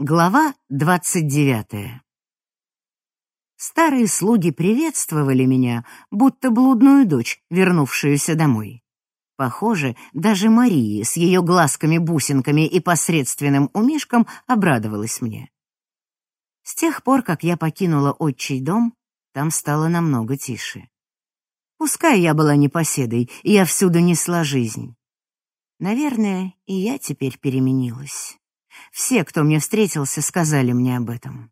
Глава двадцать девятая. Старые слуги приветствовали меня, будто блудную дочь, вернувшуюся домой. Похоже, даже Мария с ее глазками-бусинками и посредственным умишком обрадовалась мне. С тех пор, как я покинула отчий дом, там стало намного тише. Пускай я была непоседой, и я всюду несла жизнь. Наверное, и я теперь переменилась. Все, кто мне встретился, сказали мне об этом.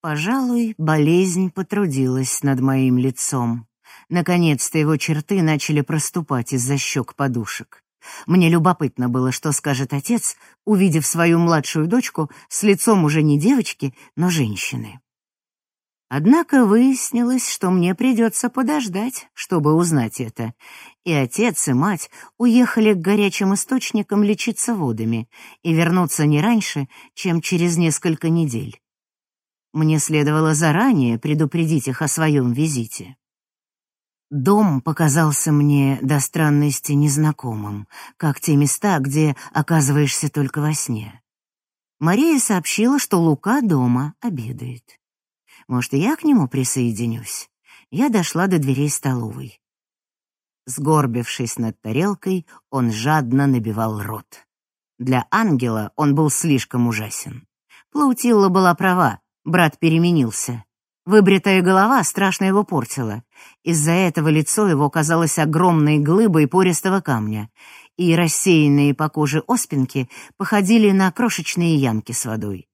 Пожалуй, болезнь потрудилась над моим лицом. Наконец-то его черты начали проступать из-за щек подушек. Мне любопытно было, что скажет отец, увидев свою младшую дочку с лицом уже не девочки, но женщины. Однако выяснилось, что мне придется подождать, чтобы узнать это, и отец и мать уехали к горячим источникам лечиться водами и вернуться не раньше, чем через несколько недель. Мне следовало заранее предупредить их о своем визите. Дом показался мне до странности незнакомым, как те места, где оказываешься только во сне. Мария сообщила, что Лука дома обедает. Может, и я к нему присоединюсь? Я дошла до дверей столовой. Сгорбившись над тарелкой, он жадно набивал рот. Для ангела он был слишком ужасен. Плаутилла была права, брат переменился. Выбритая голова страшно его портила. Из-за этого лицо его казалось огромной глыбой пористого камня, и рассеянные по коже оспинки походили на крошечные ямки с водой.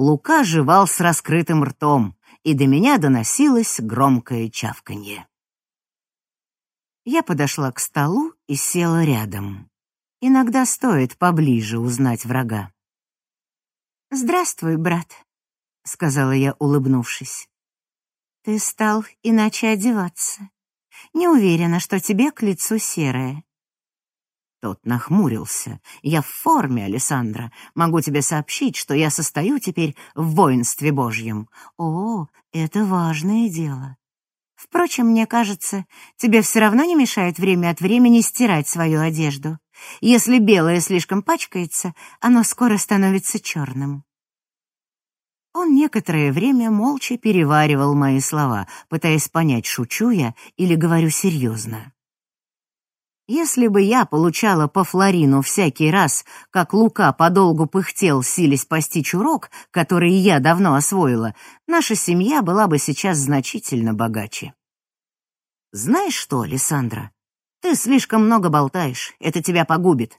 Лука жевал с раскрытым ртом, и до меня доносилось громкое чавканье. Я подошла к столу и села рядом. Иногда стоит поближе узнать врага. «Здравствуй, брат», — сказала я, улыбнувшись. «Ты стал иначе одеваться. Не уверена, что тебе к лицу серое. Тот нахмурился. «Я в форме, Александра. Могу тебе сообщить, что я состою теперь в воинстве Божьем. О, это важное дело. Впрочем, мне кажется, тебе все равно не мешает время от времени стирать свою одежду. Если белое слишком пачкается, оно скоро становится черным». Он некоторое время молча переваривал мои слова, пытаясь понять, шучу я или говорю серьезно. Если бы я получала по флорину всякий раз, как Лука подолгу пыхтел, силясь постичь урок, который я давно освоила, наша семья была бы сейчас значительно богаче. Знаешь что, Александра, ты слишком много болтаешь, это тебя погубит.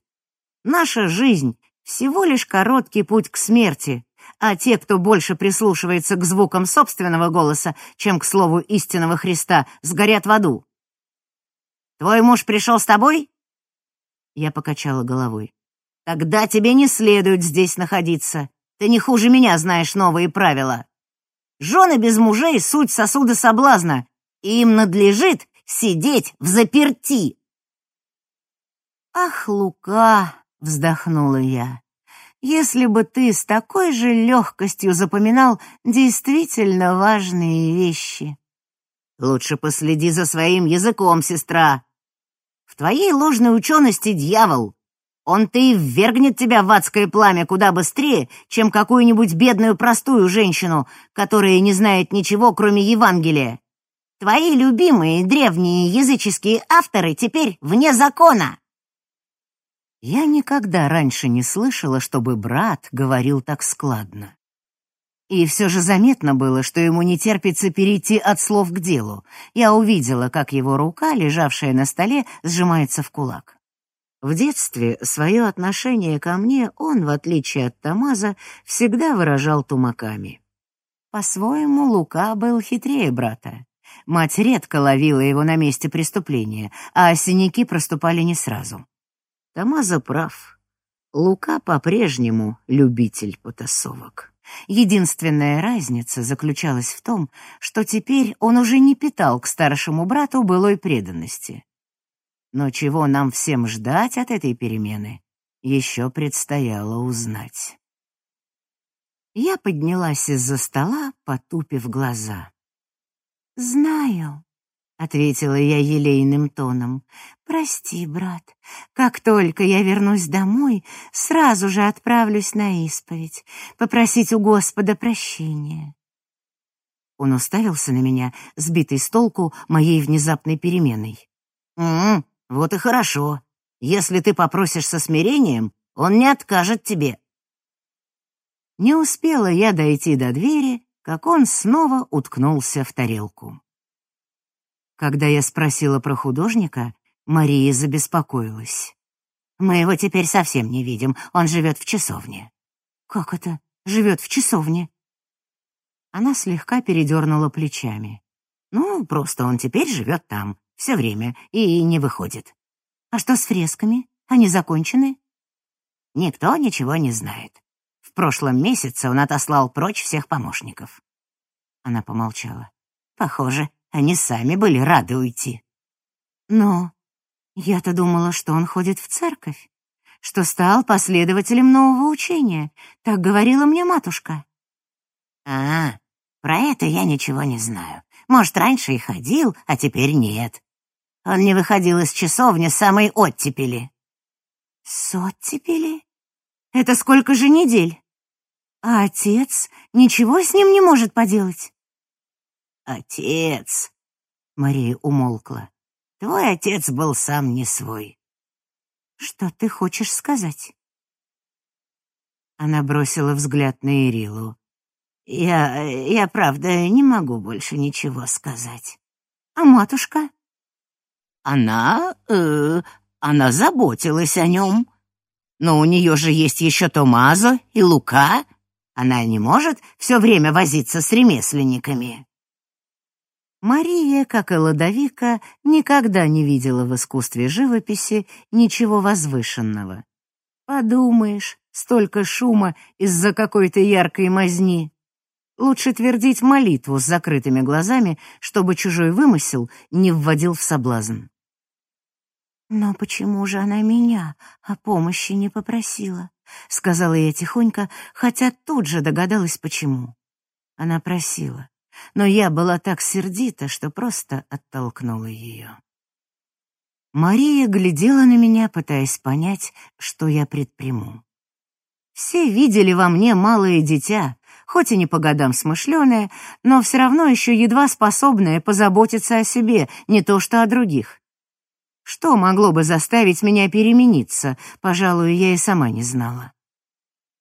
Наша жизнь — всего лишь короткий путь к смерти, а те, кто больше прислушивается к звукам собственного голоса, чем к слову истинного Христа, сгорят в аду. Твой муж пришел с тобой?» Я покачала головой. «Тогда тебе не следует здесь находиться. Ты не хуже меня знаешь новые правила. Жены без мужей — суть сосуда соблазна, и им надлежит сидеть в заперти». «Ах, Лука!» — вздохнула я. «Если бы ты с такой же легкостью запоминал действительно важные вещи». «Лучше последи за своим языком, сестра», твоей ложной учености дьявол. Он-то и ввергнет тебя в адское пламя куда быстрее, чем какую-нибудь бедную простую женщину, которая не знает ничего, кроме Евангелия. Твои любимые древние языческие авторы теперь вне закона. Я никогда раньше не слышала, чтобы брат говорил так складно. И все же заметно было, что ему не терпится перейти от слов к делу. Я увидела, как его рука, лежавшая на столе, сжимается в кулак. В детстве свое отношение ко мне он, в отличие от Тамаза, всегда выражал тумаками. По-своему, Лука был хитрее брата. Мать редко ловила его на месте преступления, а синяки проступали не сразу. Тамаза прав. Лука по-прежнему любитель потасовок. Единственная разница заключалась в том, что теперь он уже не питал к старшему брату былой преданности. Но чего нам всем ждать от этой перемены, еще предстояло узнать. Я поднялась из-за стола, потупив глаза. «Знаю», — ответила я елейным тоном. «Прости, брат. Как только я вернусь домой, сразу же отправлюсь на исповедь, попросить у Господа прощения». Он уставился на меня, сбитый с толку моей внезапной переменой. «М вот и хорошо. Если ты попросишь со смирением, он не откажет тебе». Не успела я дойти до двери, как он снова уткнулся в тарелку. Когда я спросила про художника, Мария забеспокоилась. «Мы его теперь совсем не видим, он живет в часовне». «Как это? Живет в часовне?» Она слегка передернула плечами. «Ну, просто он теперь живет там, все время, и не выходит». «А что с фресками? Они закончены?» «Никто ничего не знает. В прошлом месяце он отослал прочь всех помощников». Она помолчала. «Похоже, они сами были рады уйти. Но я-то думала, что он ходит в церковь, что стал последователем нового учения. Так говорила мне матушка. А, про это я ничего не знаю. Может, раньше и ходил, а теперь нет. Он не выходил из часовни самой оттепели. С оттепели? Это сколько же недель? А отец ничего с ним не может поделать? «Отец!» — Мария умолкла. «Твой отец был сам не свой». «Что ты хочешь сказать?» Она бросила взгляд на Ирилу. «Я... я, правда, не могу больше ничего сказать». «А матушка?» «Она... Э, она заботилась о нем. Но у нее же есть еще Томазо и Лука. Она не может все время возиться с ремесленниками». Мария, как и Ладовика, никогда не видела в искусстве живописи ничего возвышенного. Подумаешь, столько шума из-за какой-то яркой мазни. Лучше твердить молитву с закрытыми глазами, чтобы чужой вымысел не вводил в соблазн. «Но почему же она меня о помощи не попросила?» — сказала я тихонько, хотя тут же догадалась, почему. Она просила но я была так сердита, что просто оттолкнула ее. Мария глядела на меня, пытаясь понять, что я предприму. Все видели во мне малое дитя, хоть и не по годам смышленое, но все равно еще едва способное позаботиться о себе, не то что о других. Что могло бы заставить меня перемениться, пожалуй, я и сама не знала.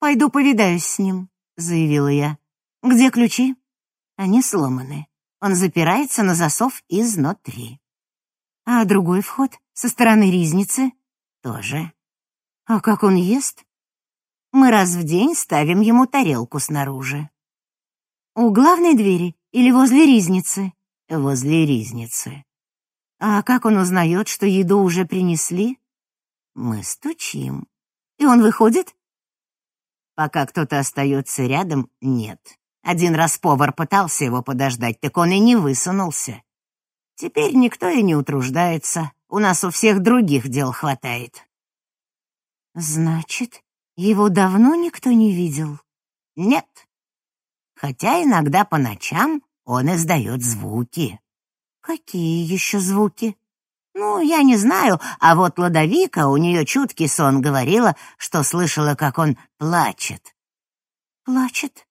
«Пойду повидаюсь с ним», — заявила я. «Где ключи?» Они сломаны. Он запирается на засов изнутри. А другой вход со стороны ризницы тоже. А как он ест? Мы раз в день ставим ему тарелку снаружи. У главной двери или возле ризницы? Возле ризницы. А как он узнает, что еду уже принесли? Мы стучим. И он выходит? Пока кто-то остается рядом, нет. Один раз повар пытался его подождать, так он и не высунулся. Теперь никто и не утруждается. У нас у всех других дел хватает. Значит, его давно никто не видел? Нет. Хотя иногда по ночам он издает звуки. Какие еще звуки? Ну, я не знаю, а вот Ладовика, у нее чуткий сон, говорила, что слышала, как он плачет. Плачет?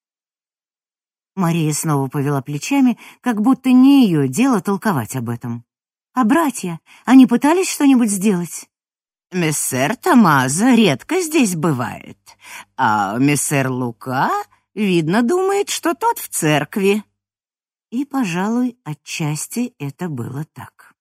Мария снова повела плечами, как будто не ее дело толковать об этом. «А братья, они пытались что-нибудь сделать?» «Мессер Тамаза редко здесь бывает, а мессер Лука, видно, думает, что тот в церкви». И, пожалуй, отчасти это было так.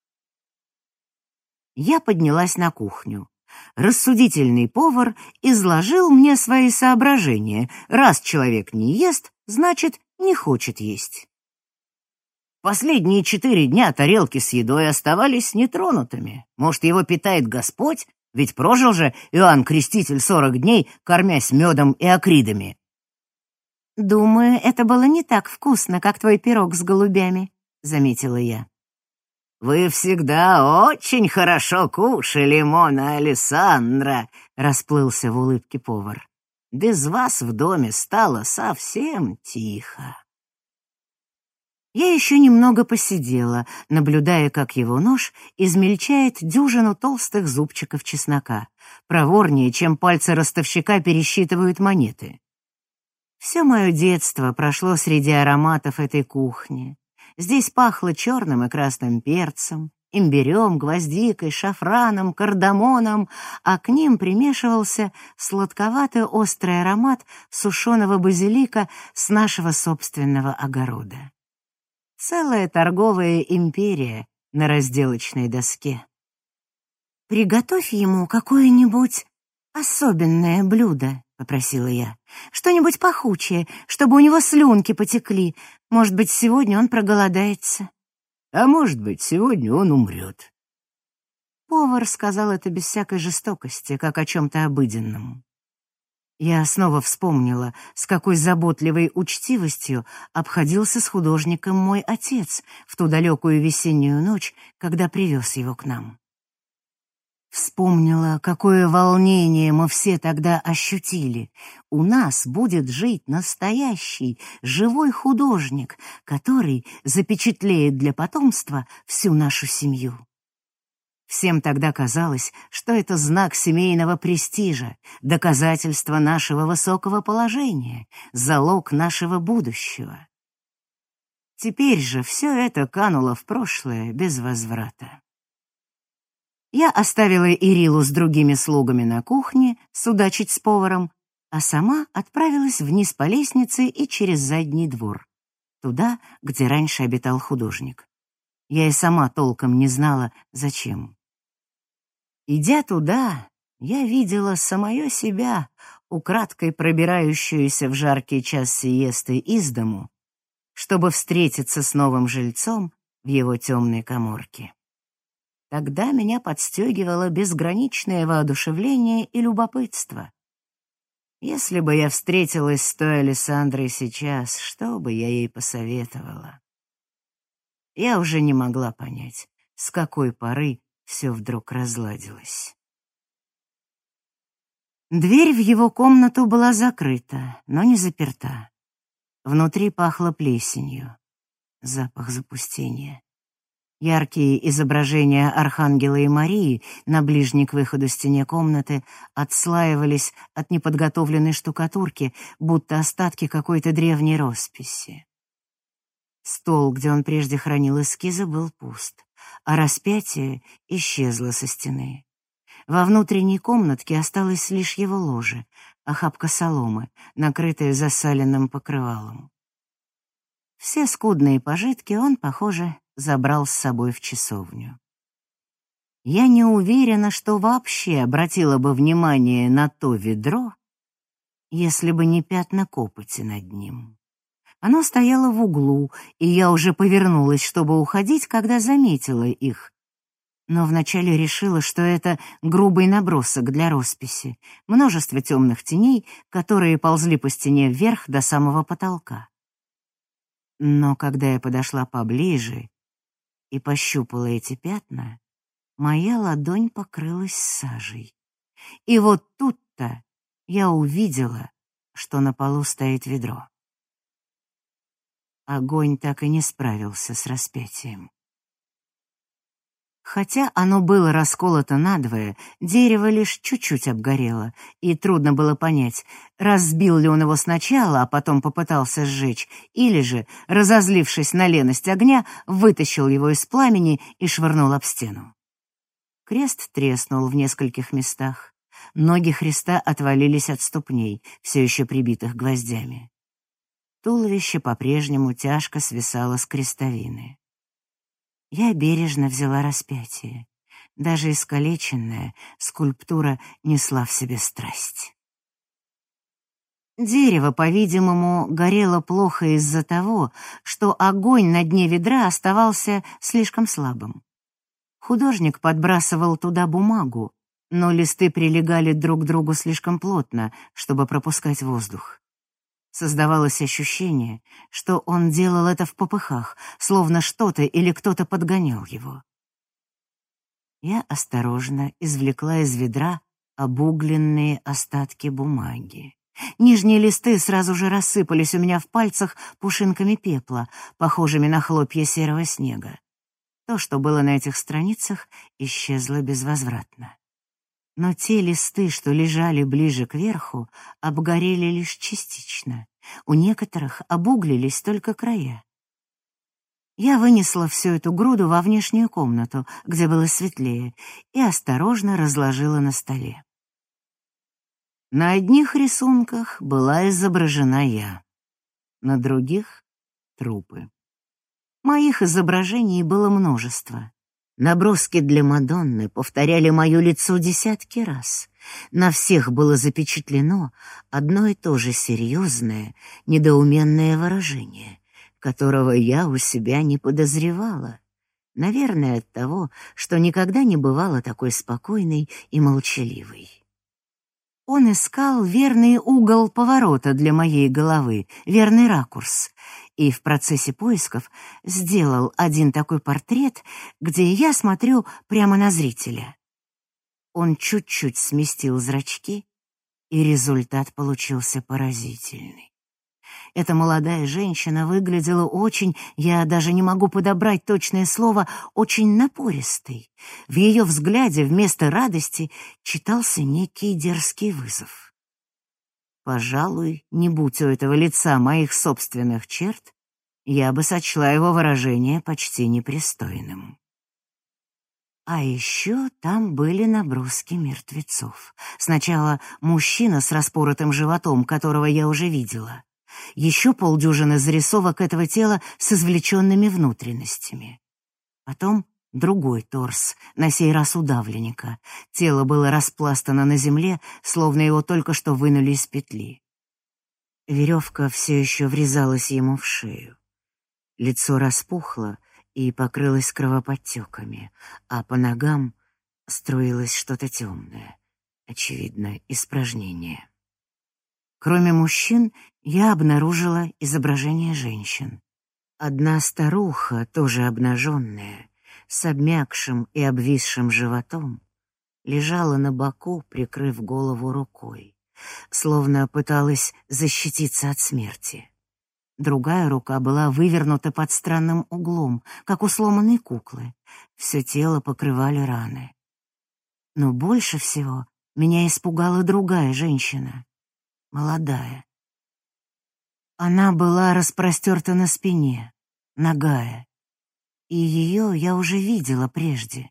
Я поднялась на кухню. Рассудительный повар изложил мне свои соображения. Раз человек не ест, значит, не хочет есть. Последние четыре дня тарелки с едой оставались нетронутыми. Может, его питает Господь? Ведь прожил же Иоанн Креститель сорок дней, кормясь медом и акридами. «Думаю, это было не так вкусно, как твой пирог с голубями», — заметила я. «Вы всегда очень хорошо кушали, Мона Александра», — расплылся в улыбке повар. Без вас в доме стало совсем тихо. Я еще немного посидела, наблюдая, как его нож измельчает дюжину толстых зубчиков чеснока, проворнее, чем пальцы ростовщика пересчитывают монеты. Все мое детство прошло среди ароматов этой кухни. Здесь пахло черным и красным перцем, имбирем, гвоздикой, шафраном, кардамоном, а к ним примешивался сладковатый острый аромат сушеного базилика с нашего собственного огорода. Целая торговая империя на разделочной доске. «Приготовь ему какое-нибудь особенное блюдо», — попросила я. «Что-нибудь пахучее, чтобы у него слюнки потекли. Может быть, сегодня он проголодается». А может быть, сегодня он умрет. Повар сказал это без всякой жестокости, как о чем-то обыденном. Я снова вспомнила, с какой заботливой учтивостью обходился с художником мой отец в ту далекую весеннюю ночь, когда привез его к нам. Вспомнила, какое волнение мы все тогда ощутили. У нас будет жить настоящий, живой художник, который запечатлеет для потомства всю нашу семью. Всем тогда казалось, что это знак семейного престижа, доказательство нашего высокого положения, залог нашего будущего. Теперь же все это кануло в прошлое без возврата. Я оставила Ирилу с другими слугами на кухне судачить с поваром, а сама отправилась вниз по лестнице и через задний двор, туда, где раньше обитал художник. Я и сама толком не знала, зачем. Идя туда, я видела самое себя, украдкой пробирающуюся в жаркий час сиесты из дому, чтобы встретиться с новым жильцом в его темной коморке. Тогда меня подстегивало безграничное воодушевление и любопытство. Если бы я встретилась с той Александрой сейчас, что бы я ей посоветовала? Я уже не могла понять, с какой поры все вдруг разладилось. Дверь в его комнату была закрыта, но не заперта. Внутри пахло плесенью. Запах запустения. Яркие изображения Архангела и Марии на ближней к выходу стене комнаты отслаивались от неподготовленной штукатурки, будто остатки какой-то древней росписи. Стол, где он прежде хранил эскизы, был пуст, а распятие исчезло со стены. Во внутренней комнатке осталось лишь его ложе, охапка соломы, накрытая засаленным покрывалом. Все скудные пожитки он, похоже, забрал с собой в часовню. Я не уверена, что вообще обратила бы внимание на то ведро, если бы не пятна копоти над ним. Оно стояло в углу, и я уже повернулась, чтобы уходить, когда заметила их. Но вначале решила, что это грубый набросок для росписи, множество темных теней, которые ползли по стене вверх до самого потолка. Но когда я подошла поближе и пощупала эти пятна, моя ладонь покрылась сажей. И вот тут-то я увидела, что на полу стоит ведро. Огонь так и не справился с распятием. Хотя оно было расколото надвое, дерево лишь чуть-чуть обгорело, и трудно было понять, разбил ли он его сначала, а потом попытался сжечь, или же, разозлившись на леность огня, вытащил его из пламени и швырнул об стену. Крест треснул в нескольких местах. Ноги Христа отвалились от ступней, все еще прибитых гвоздями. Туловище по-прежнему тяжко свисало с крестовины. Я бережно взяла распятие. Даже искалеченная скульптура несла в себе страсть. Дерево, по-видимому, горело плохо из-за того, что огонь на дне ведра оставался слишком слабым. Художник подбрасывал туда бумагу, но листы прилегали друг к другу слишком плотно, чтобы пропускать воздух. Создавалось ощущение, что он делал это в попыхах, словно что-то или кто-то подгонял его. Я осторожно извлекла из ведра обугленные остатки бумаги. Нижние листы сразу же рассыпались у меня в пальцах пушинками пепла, похожими на хлопья серого снега. То, что было на этих страницах, исчезло безвозвратно. Но те листы, что лежали ближе к верху, обгорели лишь частично. У некоторых обуглились только края. Я вынесла всю эту груду во внешнюю комнату, где было светлее, и осторожно разложила на столе. На одних рисунках была изображена я, на других — трупы. Моих изображений было множество. Наброски для Мадонны повторяли мое лицо десятки раз. На всех было запечатлено одно и то же серьезное, недоуменное выражение, которого я у себя не подозревала. Наверное, от того, что никогда не бывала такой спокойной и молчаливой. Он искал верный угол поворота для моей головы, верный ракурс, и в процессе поисков сделал один такой портрет, где я смотрю прямо на зрителя. Он чуть-чуть сместил зрачки, и результат получился поразительный. Эта молодая женщина выглядела очень, я даже не могу подобрать точное слово, очень напористой. В ее взгляде вместо радости читался некий дерзкий вызов. Пожалуй, не будь у этого лица моих собственных черт, я бы сочла его выражение почти непристойным. А еще там были наброски мертвецов. Сначала мужчина с распоротым животом, которого я уже видела еще полдюжины зарисовок этого тела с извлеченными внутренностями. Потом другой торс, на сей раз удавленника. Тело было распластано на земле, словно его только что вынули из петли. Веревка все еще врезалась ему в шею. Лицо распухло и покрылось кровоподтеками, а по ногам струилось что-то темное, очевидно, испражнение. Кроме мужчин, я обнаружила изображение женщин. Одна старуха, тоже обнаженная, с обмякшим и обвисшим животом, лежала на боку, прикрыв голову рукой, словно пыталась защититься от смерти. Другая рука была вывернута под странным углом, как у сломанной куклы. Все тело покрывали раны. Но больше всего меня испугала другая женщина молодая. Она была распростерта на спине, нагая, и ее я уже видела прежде.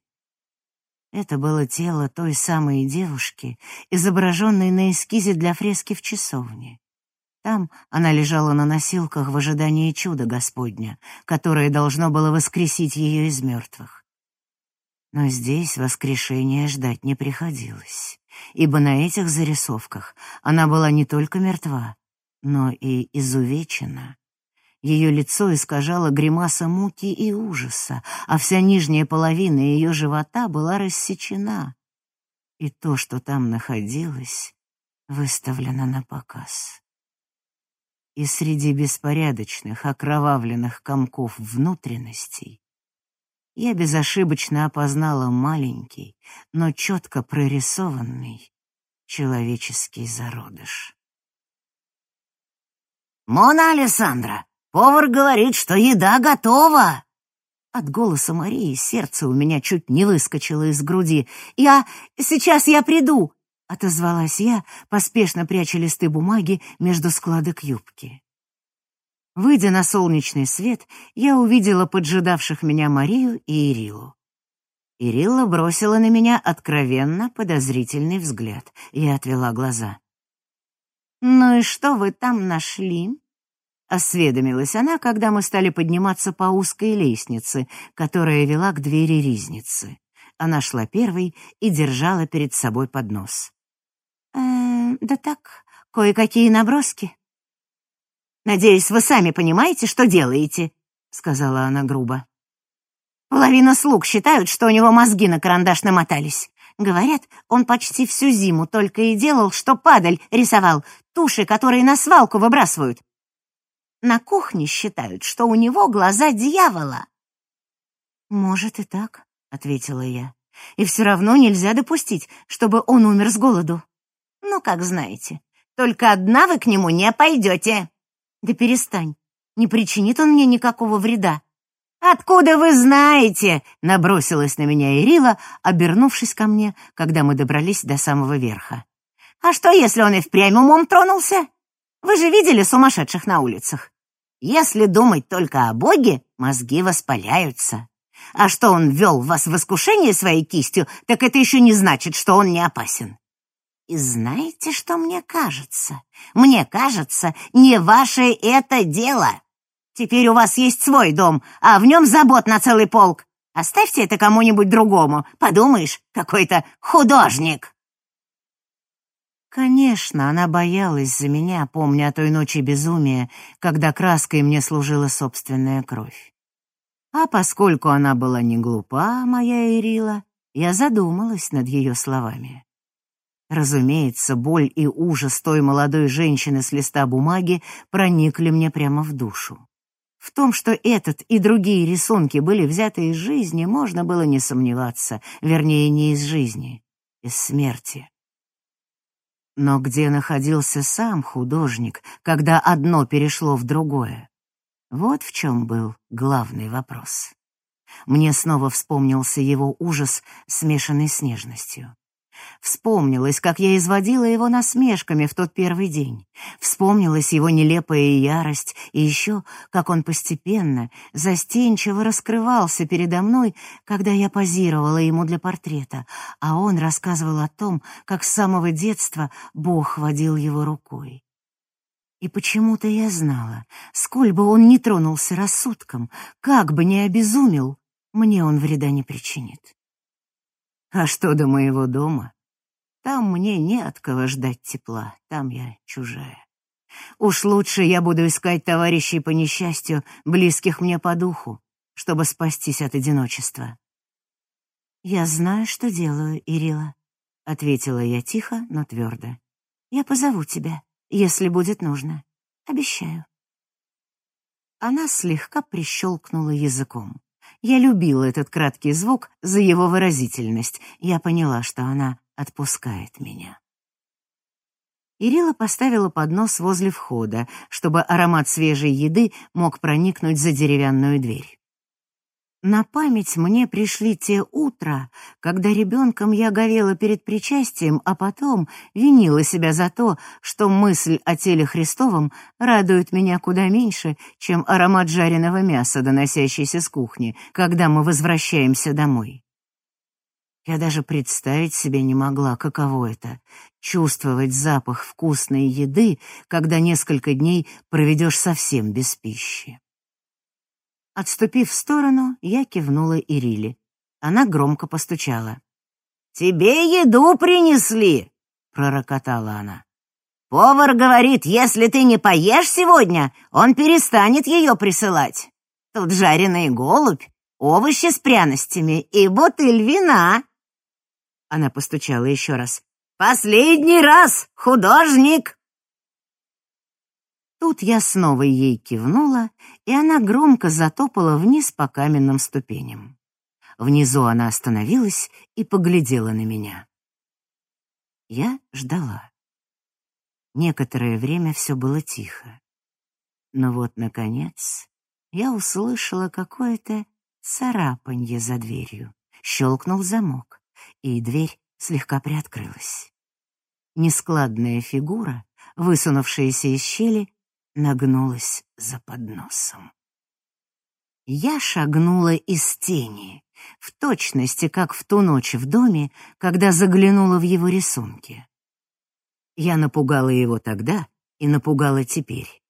Это было тело той самой девушки, изображенной на эскизе для фрески в часовне. Там она лежала на носилках в ожидании чуда Господня, которое должно было воскресить ее из мертвых. Но здесь воскрешения ждать не приходилось ибо на этих зарисовках она была не только мертва, но и изувечена. Ее лицо искажало гримаса муки и ужаса, а вся нижняя половина ее живота была рассечена. И то, что там находилось, выставлено на показ. И среди беспорядочных, окровавленных комков внутренностей я безошибочно опознала маленький, но четко прорисованный человеческий зародыш. «Мона Александра, повар говорит, что еда готова!» От голоса Марии сердце у меня чуть не выскочило из груди. «Я... сейчас я приду!» — отозвалась я, поспешно пряча листы бумаги между складок юбки. Выйдя на солнечный свет, я увидела поджидавших меня Марию и Ирилу. Ирилла бросила на меня откровенно подозрительный взгляд. Я отвела глаза. «Ну и что вы там нашли?» Осведомилась она, когда мы стали подниматься по узкой лестнице, которая вела к двери ризницы. Она шла первой и держала перед собой поднос. «Э, «Да так, кое-какие наброски», «Надеюсь, вы сами понимаете, что делаете», — сказала она грубо. «Половина слуг считают, что у него мозги на карандаш намотались. Говорят, он почти всю зиму только и делал, что падаль рисовал, туши, которые на свалку выбрасывают. На кухне считают, что у него глаза дьявола». «Может и так», — ответила я. «И все равно нельзя допустить, чтобы он умер с голоду. Ну, как знаете, Только одна вы к нему не пойдете». «Да перестань. Не причинит он мне никакого вреда». «Откуда вы знаете?» — набросилась на меня Ирила, обернувшись ко мне, когда мы добрались до самого верха. «А что, если он и впрямь умом тронулся? Вы же видели сумасшедших на улицах? Если думать только о Боге, мозги воспаляются. А что он ввел вас в искушение своей кистью, так это еще не значит, что он не опасен. И знаете, что мне кажется? Мне кажется, не ваше это дело. Теперь у вас есть свой дом, а в нем забот на целый полк. Оставьте это кому-нибудь другому. Подумаешь, какой-то художник. Конечно, она боялась за меня, помня о той ночи безумия, когда краской мне служила собственная кровь. А поскольку она была не глупа, моя Ирила, я задумалась над ее словами. Разумеется, боль и ужас той молодой женщины с листа бумаги проникли мне прямо в душу. В том, что этот и другие рисунки были взяты из жизни, можно было не сомневаться, вернее, не из жизни, из смерти. Но где находился сам художник, когда одно перешло в другое? Вот в чем был главный вопрос. Мне снова вспомнился его ужас, смешанный с нежностью. Вспомнилось, как я изводила его насмешками в тот первый день. Вспомнилась его нелепая ярость, и еще, как он постепенно, застенчиво раскрывался передо мной, когда я позировала ему для портрета, а он рассказывал о том, как с самого детства Бог водил его рукой. И почему-то я знала, сколь бы он ни тронулся рассудком, как бы ни обезумел, мне он вреда не причинит. А что до моего дома? Там мне не от кого ждать тепла, там я чужая. Уж лучше я буду искать товарищей по несчастью, близких мне по духу, чтобы спастись от одиночества. «Я знаю, что делаю, Ирила», — ответила я тихо, но твердо. «Я позову тебя, если будет нужно. Обещаю». Она слегка прищелкнула языком. Я любила этот краткий звук за его выразительность. Я поняла, что она отпускает меня. Ирила поставила поднос возле входа, чтобы аромат свежей еды мог проникнуть за деревянную дверь. На память мне пришли те утра, когда ребенком я говела перед причастием, а потом винила себя за то, что мысль о теле Христовом радует меня куда меньше, чем аромат жареного мяса, доносящийся с кухни, когда мы возвращаемся домой. Я даже представить себе не могла, каково это — чувствовать запах вкусной еды, когда несколько дней проведешь совсем без пищи. Отступив в сторону, я кивнула Ириле. Она громко постучала. «Тебе еду принесли!» — пророкотала она. «Повар говорит, если ты не поешь сегодня, он перестанет ее присылать. Тут жареный голубь, овощи с пряностями и бутыль вина». Она постучала еще раз. «Последний раз, художник!» Тут я снова ей кивнула, и она громко затопала вниз по каменным ступеням. Внизу она остановилась и поглядела на меня. Я ждала. Некоторое время все было тихо. Но вот, наконец, я услышала какое-то царапанье за дверью. Щелкнул замок, и дверь слегка приоткрылась. Нескладная фигура, высунувшаяся из щели, нагнулась за подносом. Я шагнула из тени, в точности, как в ту ночь в доме, когда заглянула в его рисунки. Я напугала его тогда и напугала теперь.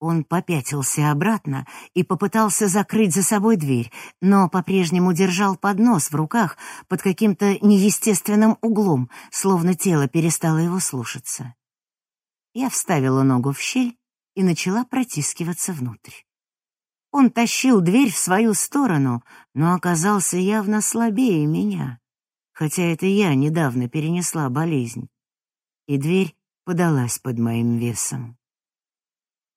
Он попятился обратно и попытался закрыть за собой дверь, но по-прежнему держал поднос в руках под каким-то неестественным углом, словно тело перестало его слушаться. Я вставила ногу в щель и начала протискиваться внутрь. Он тащил дверь в свою сторону, но оказался явно слабее меня, хотя это я недавно перенесла болезнь, и дверь подалась под моим весом.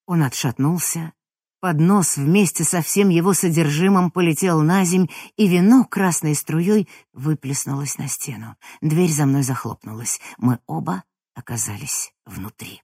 Он отшатнулся, поднос вместе со всем его содержимым полетел на земь, и вино красной струей выплеснулось на стену. Дверь за мной захлопнулась. Мы оба оказались внутри.